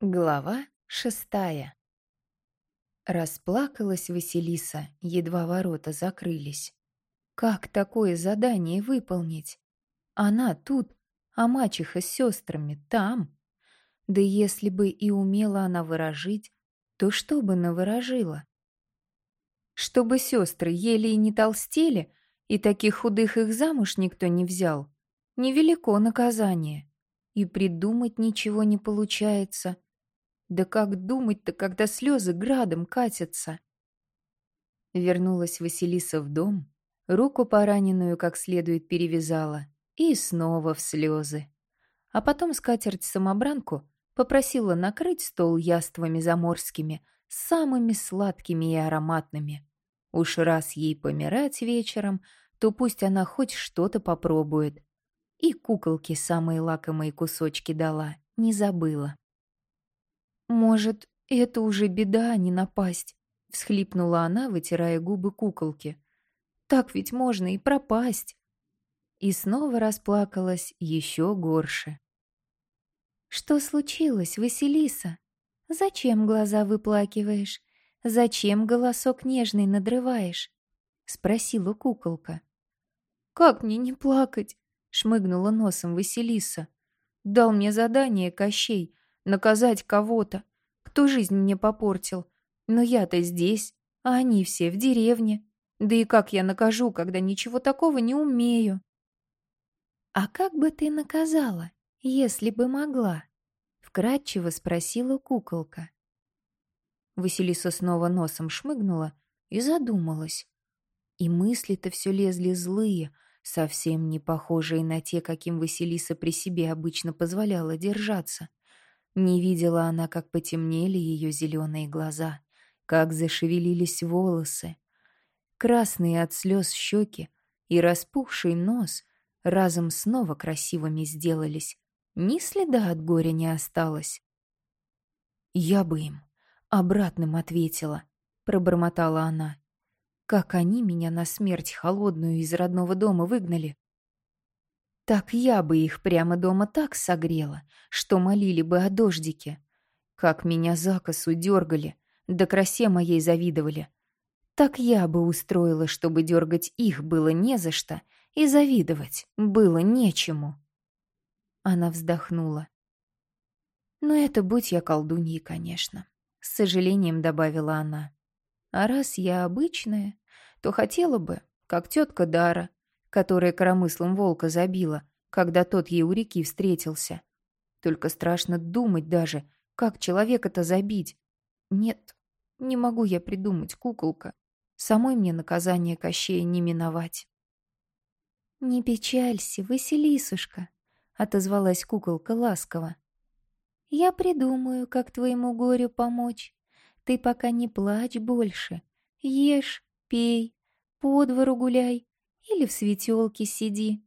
Глава шестая Расплакалась Василиса, едва ворота закрылись. Как такое задание выполнить? Она тут, а мачеха с сестрами там. Да если бы и умела она выражить, то что бы наворожила? Чтобы сестры ели и не толстели, и таких худых их замуж никто не взял, невелико наказание. И придумать ничего не получается — да как думать-то, когда слезы градом катятся? Вернулась Василиса в дом, руку пораненную как следует перевязала и снова в слезы. А потом скатерть-самобранку попросила накрыть стол яствами заморскими, самыми сладкими и ароматными. Уж раз ей помирать вечером, то пусть она хоть что-то попробует. И куколке самые лакомые кусочки дала, не забыла. «Может, это уже беда, а не напасть», — всхлипнула она, вытирая губы куколки. «Так ведь можно и пропасть». И снова расплакалась еще горше. «Что случилось, Василиса? Зачем глаза выплакиваешь? Зачем голосок нежный надрываешь?» — спросила куколка. «Как мне не плакать?» — шмыгнула носом Василиса. «Дал мне задание Кощей наказать кого-то, кто жизнь мне попортил. Но я-то здесь, а они все в деревне. Да и как я накажу, когда ничего такого не умею? «А как бы ты наказала, если бы могла?» — вкратчиво спросила куколка. Василиса снова носом шмыгнула и задумалась. И мысли-то все лезли злые, совсем не похожие на те, каким Василиса при себе обычно позволяла держаться. Не видела она, как потемнели ее зеленые глаза, как зашевелились волосы. Красные от слез щеки и распухший нос разом снова красивыми сделались. Ни следа от горя не осталось. «Я бы им обратным ответила», — пробормотала она. «Как они меня на смерть холодную из родного дома выгнали, так я бы их прямо дома так согрела, что молили бы о дождике. Как меня за косу дергали, да красе моей завидовали. Так я бы устроила, чтобы дергать их было не за что, и завидовать было нечему. Она вздохнула. Но это будь я колдуньей, конечно. С сожалением добавила она. А раз я обычная, то хотела бы, как тетка Дара, которая коромыслом волка забила, когда тот ей у реки встретился. Только страшно думать даже, как человека-то забить. Нет, не могу я придумать, куколка. Самой мне наказание Кощея не миновать. «Не печалься, Василисушка», — отозвалась куколка ласково. «Я придумаю, как твоему горю помочь. Ты пока не плачь больше. Ешь, пей, по двору гуляй, или в светелке сиди.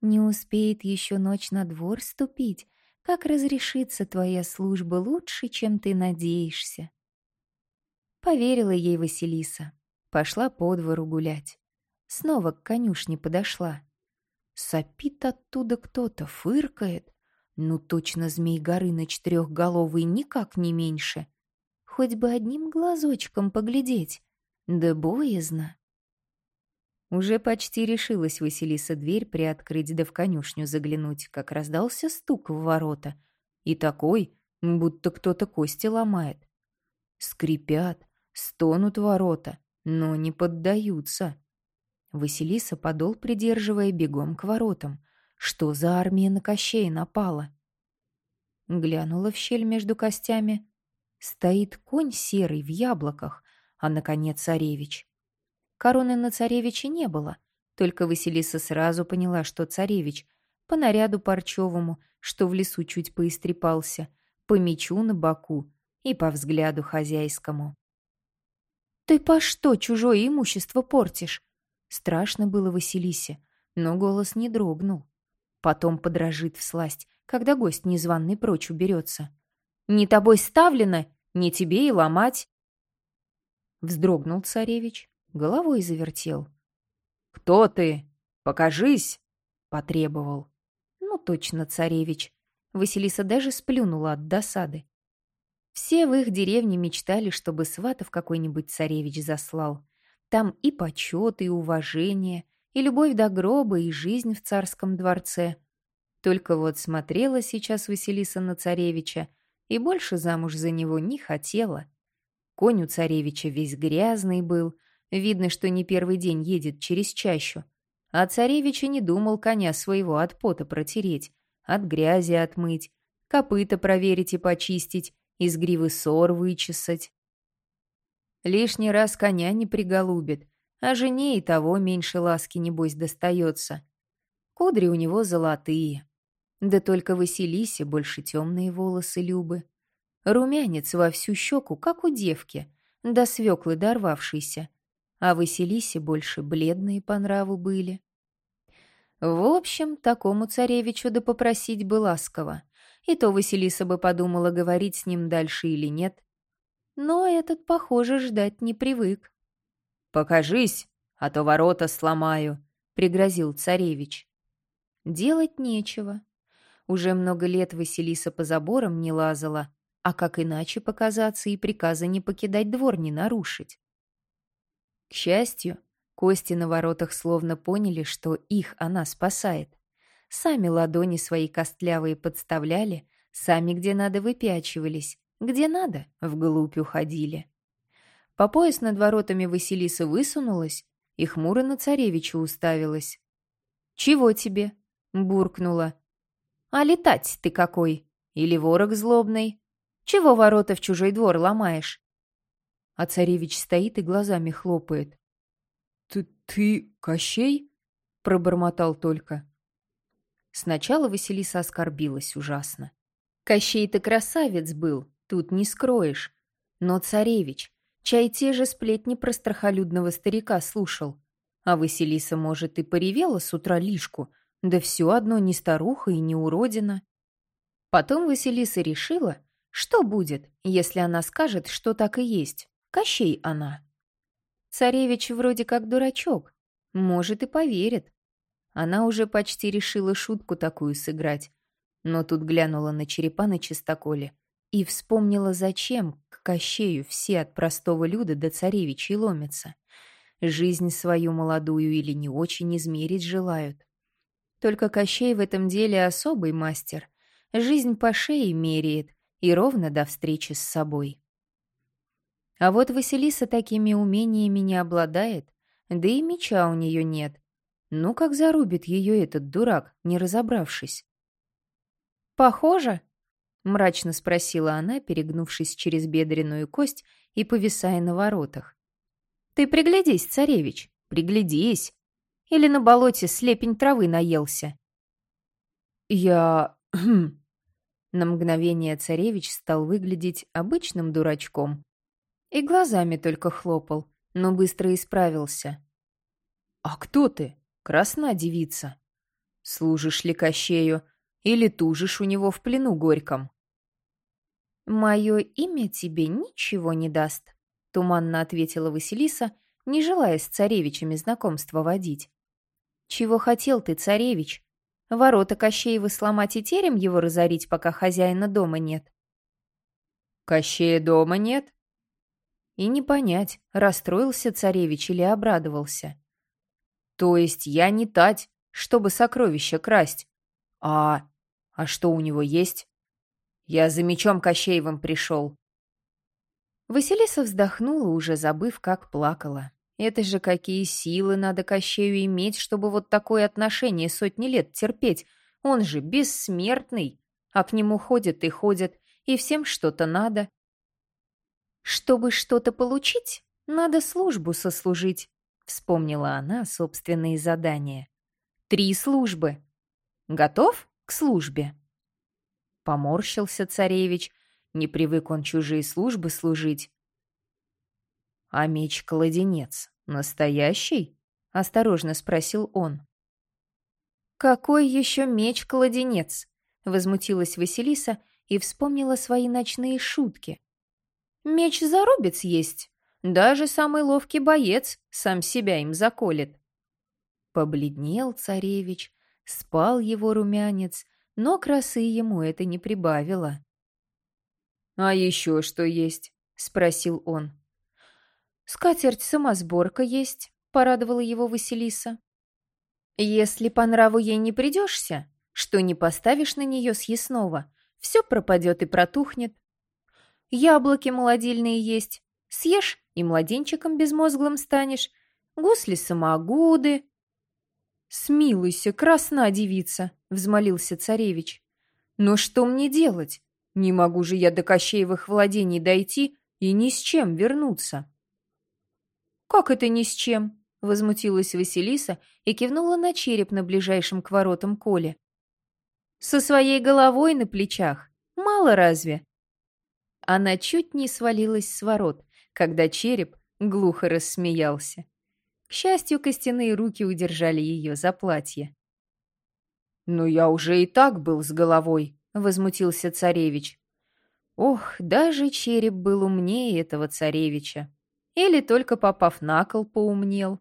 Не успеет еще ночь на двор ступить, как разрешится твоя служба лучше, чем ты надеешься. Поверила ей Василиса, пошла по двору гулять. Снова к конюшне подошла. Сопит оттуда кто-то, фыркает. Ну точно змей Горыныч трехголовый никак не меньше. Хоть бы одним глазочком поглядеть, да боязно. Уже почти решилась Василиса дверь приоткрыть да в конюшню заглянуть, как раздался стук в ворота. И такой, будто кто-то кости ломает. Скрипят, стонут ворота, но не поддаются. Василиса подол придерживая бегом к воротам. Что за армия на Кощей напала? Глянула в щель между костями. Стоит конь серый в яблоках, а, наконец, царевич. Короны на царевиче не было, только Василиса сразу поняла, что царевич по наряду парчевому, что в лесу чуть поистрепался, по мечу на боку и по взгляду хозяйскому. «Ты по что чужое имущество портишь?» Страшно было Василисе, но голос не дрогнул. Потом подрожит всласть, когда гость незваный прочь уберется. «Не тобой ставлено, не тебе и ломать!» Вздрогнул царевич, головой завертел. «Кто ты? Покажись!» — потребовал. Ну, точно, царевич. Василиса даже сплюнула от досады. Все в их деревне мечтали, чтобы сватов какой-нибудь царевич заслал. Там и почет, и уважение, и любовь до гроба, и жизнь в царском дворце. Только вот смотрела сейчас Василиса на царевича и больше замуж за него не хотела. Конь у царевича весь грязный был, видно, что не первый день едет через чащу. А царевич и не думал коня своего от пота протереть, от грязи отмыть, копыта проверить и почистить, из гривы сор вычесать. Лишний раз коня не приголубит, а жене и того меньше ласки, небось, достается. Кудри у него золотые. Да только Василисе больше темные волосы Любы. Румянец во всю щеку, как у девки, до свеклы дорвавшейся. А Василисе больше бледные по нраву были. В общем, такому царевичу да попросить бы ласково. И то Василиса бы подумала, говорить с ним дальше или нет. Но этот, похоже, ждать не привык. «Покажись, а то ворота сломаю», — пригрозил царевич. Делать нечего. Уже много лет Василиса по заборам не лазала, а как иначе показаться и приказа не покидать двор не нарушить? К счастью, кости на воротах словно поняли, что их она спасает. Сами ладони свои костлявые подставляли, сами где надо выпячивались, где надо вглубь уходили. По пояс над воротами Василиса высунулась и хмуро на царевича уставилась. «Чего тебе?» — буркнула. «А летать ты какой? Или ворог злобный? Чего ворота в чужой двор ломаешь?» А царевич стоит и глазами хлопает. «Ты, ты Кощей?» — пробормотал только. Сначала Василиса оскорбилась ужасно. Кощей-то красавец был, тут не скроешь. Но царевич, чай те же сплетни про страхолюдного старика слушал. А Василиса, может, и поревела с утра лишку, да все одно не старуха и не уродина. Потом Василиса решила, что будет, если она скажет, что так и есть. Кощей она. Царевич вроде как дурачок, может и поверит. Она уже почти решила шутку такую сыграть, но тут глянула на черепа на чистоколе и вспомнила, зачем к Кощею все от простого люда до царевичей ломятся. Жизнь свою молодую или не очень измерить желают. Только Кощей в этом деле особый мастер. Жизнь по шее меряет и ровно до встречи с собой. А вот Василиса такими умениями не обладает, да и меча у нее нет. Ну, как зарубит ее этот дурак, не разобравшись. «Похоже?» — мрачно спросила она, перегнувшись через бедренную кость и повисая на воротах. «Ты приглядись, царевич, приглядись!» Или на болоте слепень травы наелся?» «Я...» На мгновение царевич стал выглядеть обычным дурачком. И глазами только хлопал, но быстро исправился. «А кто ты? Красна девица? Служишь ли Кощею или тужишь у него в плену горьком?» «Мое имя тебе ничего не даст», — туманно ответила Василиса, не желая с царевичами знакомства водить. «Чего хотел ты, царевич? Ворота Кощеева сломать и терем его разорить, пока хозяина дома нет?» «Кощея дома нет?» И не понять, расстроился царевич или обрадовался. «То есть я не тать, чтобы сокровища красть? А... а что у него есть? Я за мечом Кощеевым пришел». Василиса вздохнула, уже забыв, как плакала. Это же какие силы надо Кощею иметь, чтобы вот такое отношение сотни лет терпеть. Он же бессмертный, а к нему ходят и ходят, и всем что-то надо. Чтобы что-то получить, надо службу сослужить, вспомнила она собственные задания. Три службы. Готов к службе? Поморщился царевич, не привык он чужие службы служить. «А меч-кладенец настоящий?» — осторожно спросил он. «Какой еще меч-кладенец?» — возмутилась Василиса и вспомнила свои ночные шутки. «Меч-зарубец есть. Даже самый ловкий боец сам себя им заколет». Побледнел царевич, спал его румянец, но красы ему это не прибавило. «А еще что есть?» — спросил он. «Скатерть-самосборка есть», — порадовала его Василиса. «Если по нраву ей не придешься, что не поставишь на нее съестного, все пропадет и протухнет. Яблоки молодильные есть, съешь и младенчиком безмозглым станешь, гусли-самогуды». «Смилуйся, красна девица», — взмолился царевич. «Но что мне делать? Не могу же я до Кощеевых владений дойти и ни с чем вернуться». «Как это ни с чем?» — возмутилась Василиса и кивнула на череп на ближайшем к воротам Коле. «Со своей головой на плечах. Мало разве?» Она чуть не свалилась с ворот, когда череп глухо рассмеялся. К счастью, костяные руки удержали ее за платье. «Но я уже и так был с головой», — возмутился царевич. Ох, даже череп был умнее этого царевича. Или только попав на кол, поумнел.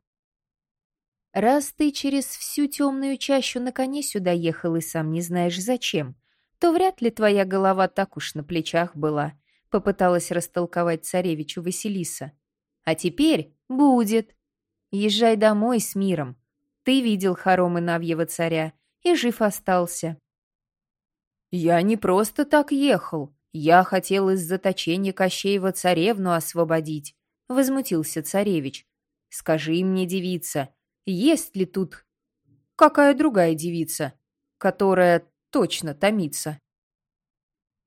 Раз ты через всю темную чащу на коне сюда ехал и сам не знаешь зачем, то вряд ли твоя голова так уж на плечах была, попыталась растолковать царевичу Василиса. А теперь будет. Езжай домой с миром. Ты видел хоромы Навьего царя и жив остался. Я не просто так ехал. Я хотел из заточения Кощеева царевну освободить, возмутился царевич. Скажи мне, девица, есть ли тут какая другая девица, которая точно томится?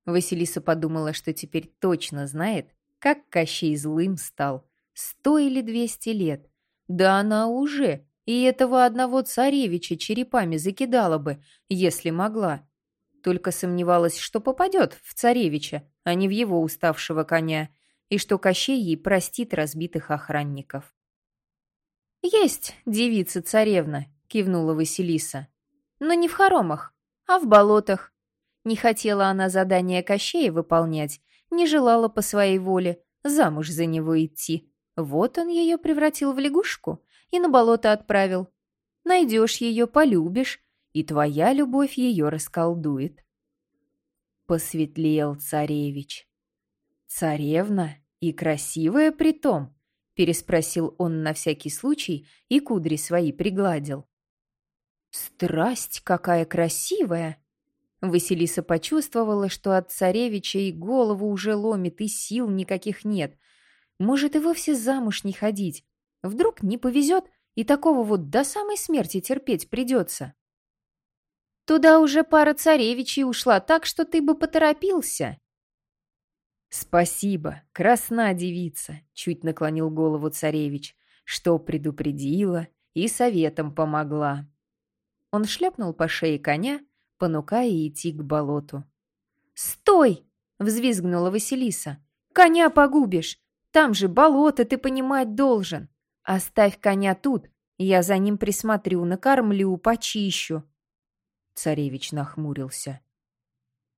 Василиса подумала, что теперь точно знает, как Кощей злым стал. Сто или двести лет. Да она уже и этого одного царевича черепами закидала бы, если могла. Только сомневалась, что попадет в царевича, а не в его уставшего коня, и что Кощей ей простит разбитых охранников. «Есть девица-царевна», — кивнула Василиса. «Но не в хоромах, а в болотах. Не хотела она задание Кощея выполнять, не желала по своей воле замуж за него идти. Вот он ее превратил в лягушку и на болото отправил. Найдешь ее, полюбишь, и твоя любовь ее расколдует. Посветлел царевич. Царевна и красивая притом, переспросил он на всякий случай и кудри свои пригладил. Страсть какая красивая! Василиса почувствовала, что от царевича и голову уже ломит, и сил никаких нет. Может, и вовсе замуж не ходить. Вдруг не повезет, и такого вот до самой смерти терпеть придется. Туда уже пара царевичей ушла, так что ты бы поторопился. «Спасибо, красна девица», — чуть наклонил голову царевич, что предупредила и советом помогла. Он шлепнул по шее коня, понукая идти к болоту. «Стой!» — взвизгнула Василиса. «Коня погубишь! Там же болото, ты понимать должен! Оставь коня тут, я за ним присмотрю, накормлю, почищу. Царевич нахмурился.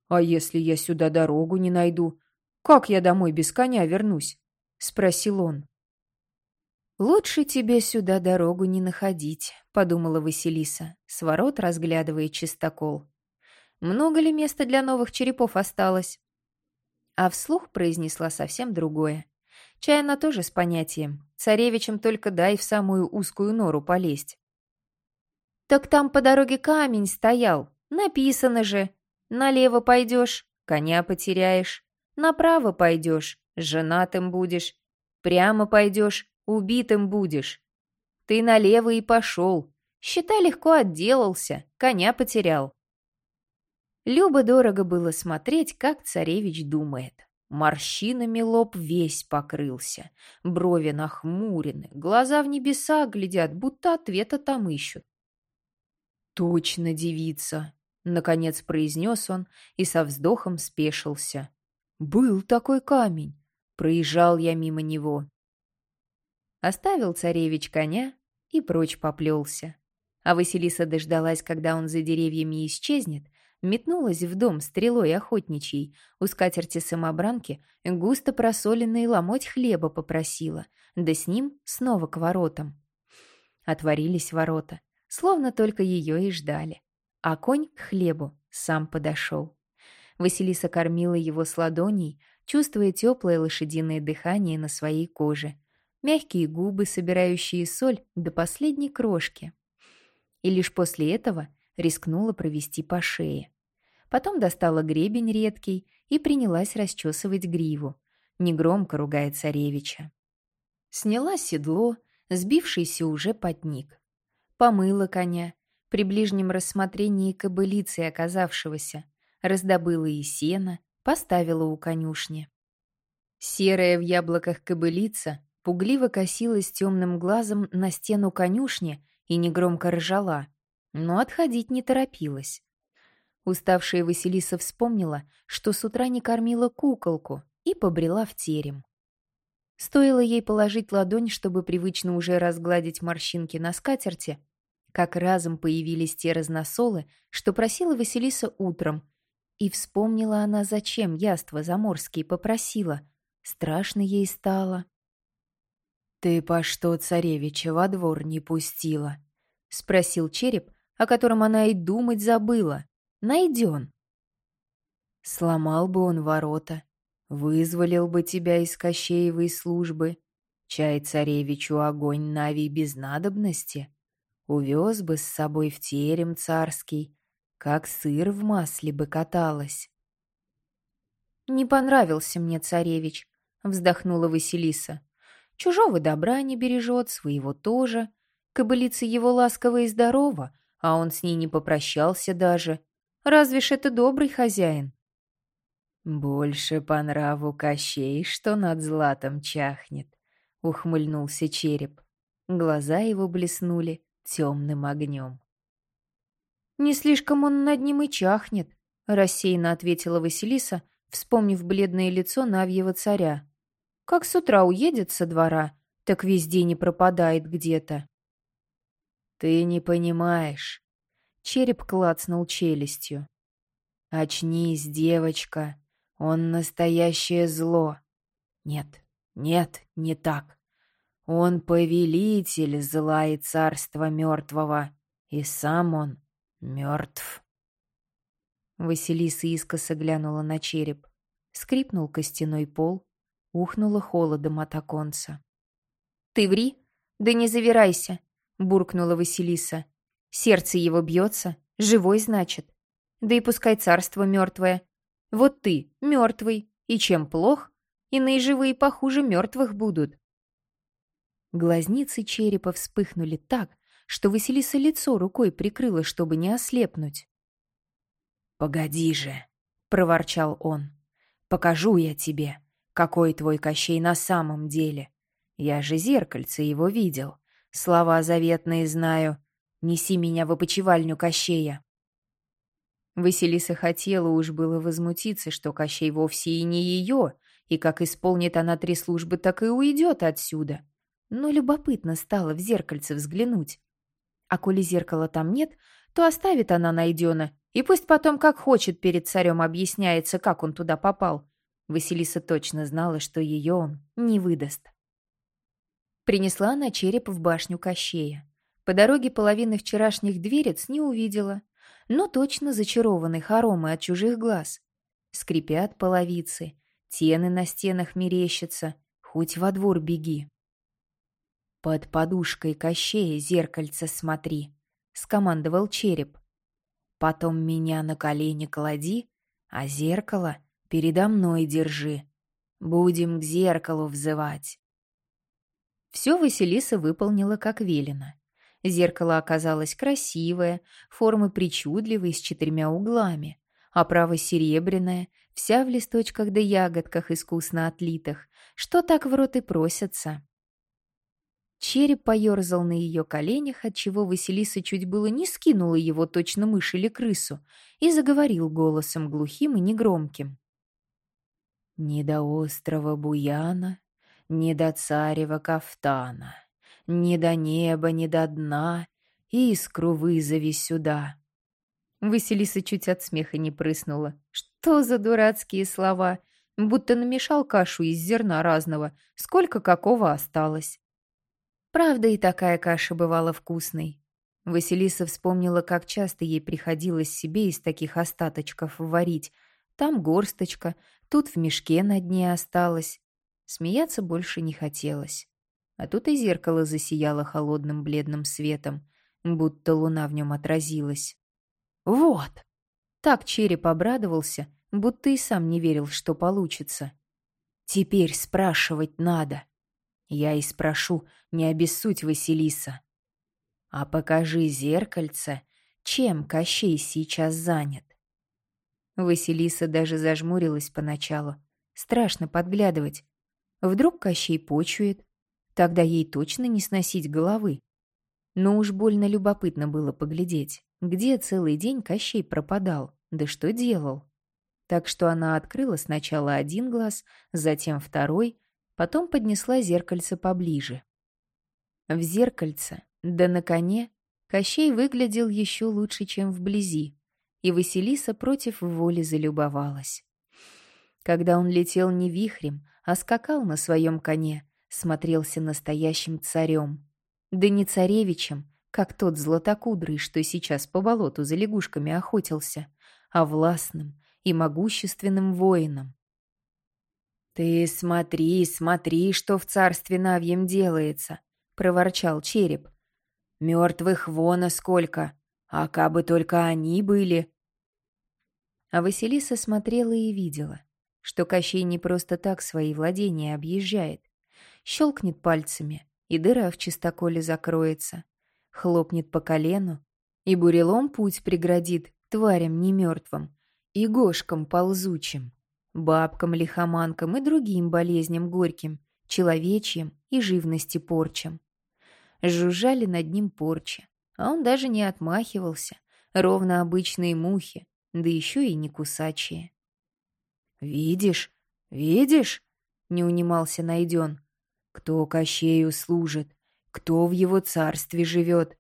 «А если я сюда дорогу не найду? Как я домой без коня вернусь?» — спросил он. «Лучше тебе сюда дорогу не находить», — подумала Василиса, с ворот разглядывая чистокол. «Много ли места для новых черепов осталось?» А вслух произнесла совсем другое. Чай она тоже с понятием. Царевичем только дай в самую узкую нору полезть. «Так там по дороге камень стоял. Написано же. Налево пойдешь, коня потеряешь. Направо пойдешь, женатым будешь. Прямо пойдешь, убитым будешь. Ты налево и пошел. Считай, легко отделался, коня потерял». Любо-дорого было смотреть, как царевич думает. Морщинами лоб весь покрылся, брови нахмурены, глаза в небеса глядят, будто ответа там ищут. «Точно девица!» — наконец произнес он и со вздохом спешился. «Был такой камень. Проезжал я мимо него». Оставил царевич коня и прочь поплелся. А Василиса дождалась, когда он за деревьями исчезнет, метнулась в дом стрелой охотничьей, у скатерти самобранки густо просоленный ломоть хлеба попросила, да с ним снова к воротам. Отворились ворота словно только ее и ждали. А конь к хлебу сам подошел. Василиса кормила его с ладоней, чувствуя теплое лошадиное дыхание на своей коже, мягкие губы, собирающие соль до последней крошки. И лишь после этого рискнула провести по шее. Потом достала гребень редкий и принялась расчесывать гриву, негромко ругая царевича. Сняла седло, сбившийся уже потник. Помыла коня, при ближнем рассмотрении кобылицы оказавшегося, раздобыла и сена, поставила у конюшни. Серая в яблоках кобылица пугливо косилась темным глазом на стену конюшни и негромко ржала, но отходить не торопилась. Уставшая Василиса вспомнила, что с утра не кормила куколку, и побрела в терем. Стоило ей положить ладонь, чтобы привычно уже разгладить морщинки на скатерти, как разом появились те разносолы, что просила Василиса утром, и вспомнила она, зачем яство заморские попросила. Страшно ей стало. «Ты по что царевича во двор не пустила?» — спросил череп, о котором она и думать забыла. Найден. Сломал бы он ворота, вызволил бы тебя из Кощеевой службы, чай царевичу огонь нави без надобности, увез бы с собой в терем царский, как сыр в масле бы каталась. «Не понравился мне царевич», — вздохнула Василиса. «Чужого добра не бережет, своего тоже. Кобылица его ласково и здорова, а он с ней не попрощался даже. Разве ж это добрый хозяин?» «Больше по нраву Кощей, что над златом чахнет», — ухмыльнулся череп. Глаза его блеснули темным огнем. «Не слишком он над ним и чахнет», — рассеянно ответила Василиса, вспомнив бледное лицо Навьего царя. «Как с утра уедет со двора, так везде не пропадает где-то». «Ты не понимаешь», — череп клацнул челюстью. «Очнись, девочка, он настоящее зло. Нет, нет, не так. Он повелитель зла и царства мертвого, и сам он Мертв. Василиса искоса глянула на череп. Скрипнул костяной пол, ухнула холодом от оконца. «Ты ври? Да не завирайся!» — буркнула Василиса. «Сердце его бьется, живой, значит. Да и пускай царство мертвое. Вот ты, мертвый, и чем плох? Иные живые похуже мертвых будут». Глазницы черепа вспыхнули так, что Василиса лицо рукой прикрыла, чтобы не ослепнуть. «Погоди же!» — проворчал он. «Покажу я тебе, какой твой Кощей на самом деле. Я же зеркальце его видел, слова заветные знаю. Неси меня в опочивальню Кощея». Василиса хотела уж было возмутиться, что Кощей вовсе и не ее, и как исполнит она три службы, так и уйдет отсюда. Но любопытно стало в зеркальце взглянуть. А коли зеркала там нет, то оставит она найдена, и пусть потом как хочет перед царем объясняется, как он туда попал. Василиса точно знала, что ее он не выдаст. Принесла она череп в башню Кощея. По дороге половины вчерашних дверец не увидела, но точно зачарованный хоромы от чужих глаз. Скрипят половицы, тены на стенах мерещатся, хоть во двор беги. «Под подушкой Кощея зеркальце смотри», — скомандовал череп. «Потом меня на колени клади, а зеркало передо мной держи. Будем к зеркалу взывать». Все Василиса выполнила как велено. Зеркало оказалось красивое, формы причудливые, с четырьмя углами, оправа серебряная, вся в листочках да ягодках искусно отлитых, что так в рот и просятся. Череп поерзал на ее коленях, отчего Василиса чуть было не скинула его точно мышь или крысу, и заговорил голосом глухим и негромким. «Не до острова Буяна, не до царева кафтана, ни до неба, ни до дна, искру вызови сюда». Василиса чуть от смеха не прыснула. «Что за дурацкие слова? Будто намешал кашу из зерна разного. Сколько какого осталось?» Правда, и такая каша бывала вкусной. Василиса вспомнила, как часто ей приходилось себе из таких остаточков варить. Там горсточка, тут в мешке на дне осталось. Смеяться больше не хотелось. А тут и зеркало засияло холодным бледным светом, будто луна в нем отразилась. «Вот!» Так череп обрадовался, будто и сам не верил, что получится. «Теперь спрашивать надо. Я и спрошу, не обессудь, Василиса. А покажи зеркальце, чем Кощей сейчас занят». Василиса даже зажмурилась поначалу. Страшно подглядывать. Вдруг Кощей почует, тогда ей точно не сносить головы. Но уж больно любопытно было поглядеть, где целый день Кощей пропадал, да что делал. Так что она открыла сначала один глаз, затем второй, потом поднесла зеркальце поближе. В зеркальце, да на коне, Кощей выглядел еще лучше, чем вблизи, и Василиса против воли залюбовалась. Когда он летел не вихрем, а скакал на своем коне, смотрелся настоящим царем. Да не царевичем, как тот златокудрый, что сейчас по болоту за лягушками охотился, а властным и могущественным воином. «Ты смотри, смотри, что в царстве Навьем делается!» — проворчал череп. «Мертвых вон сколько! А кабы только они были!» А Василиса смотрела и видела, что Кощей не просто так свои владения объезжает. Щелкнет пальцами, и дыра в чистоколе закроется. Хлопнет по колену, и бурелом путь преградит тварям немертвым и гошкам ползучим, бабкам-лихоманкам и другим болезням горьким, человечьим и живности порчам. Жужжали над ним порчи, а он даже не отмахивался, ровно обычные мухи, да еще и не кусачие. «Видишь, видишь?» — не унимался Найден. Кто Кощею служит, кто в его царстве живет.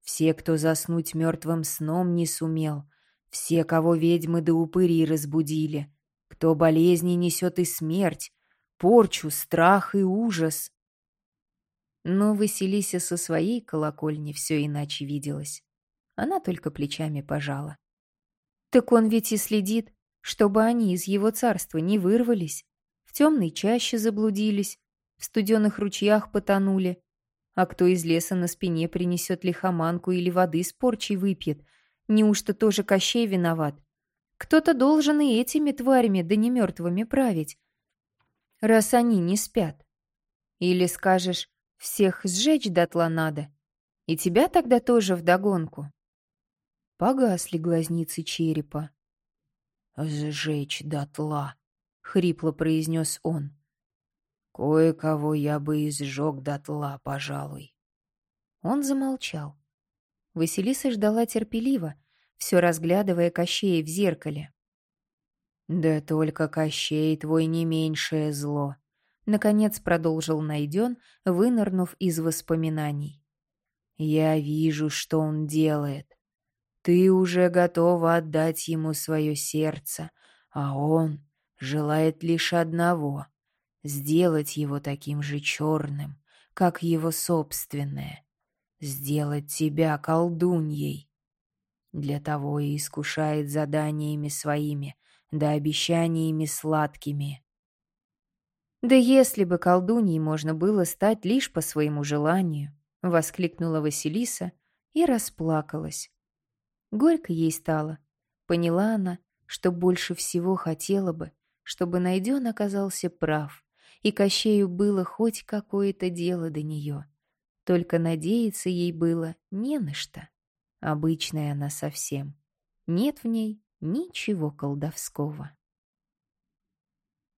Все, кто заснуть мертвым сном не сумел, все, кого ведьмы да упыри разбудили, кто болезни несет и смерть, порчу, страх и ужас. Но Василиса со своей колокольни все иначе виделась. Она только плечами пожала. Так он ведь и следит, чтобы они из его царства не вырвались, в темной чаще заблудились, в студенных ручьях потонули. А кто из леса на спине принесет лихоманку или воды с порчей выпьет? Неужто тоже Кощей виноват? Кто-то должен и этими тварями, да не мертвыми, править, раз они не спят. Или скажешь, всех сжечь дотла надо, и тебя тогда тоже вдогонку. Погасли глазницы черепа. «Сжечь дотла», — хрипло произнес он. Кое-кого я бы изжег дотла, пожалуй. Он замолчал. Василиса ждала терпеливо, все разглядывая Кощея в зеркале. «Да только Кощей твой не меньшее зло», — наконец продолжил Найден, вынырнув из воспоминаний. «Я вижу, что он делает. Ты уже готова отдать ему свое сердце, а он желает лишь одного сделать его таким же черным, как его собственное, сделать тебя колдуньей. Для того и искушает заданиями своими, да обещаниями сладкими. «Да если бы колдуньей можно было стать лишь по своему желанию», — воскликнула Василиса и расплакалась. Горько ей стало. Поняла она, что больше всего хотела бы, чтобы Найден оказался прав, и Кощею было хоть какое-то дело до нее. Только надеяться ей было не на что. Обычная она совсем. Нет в ней ничего колдовского.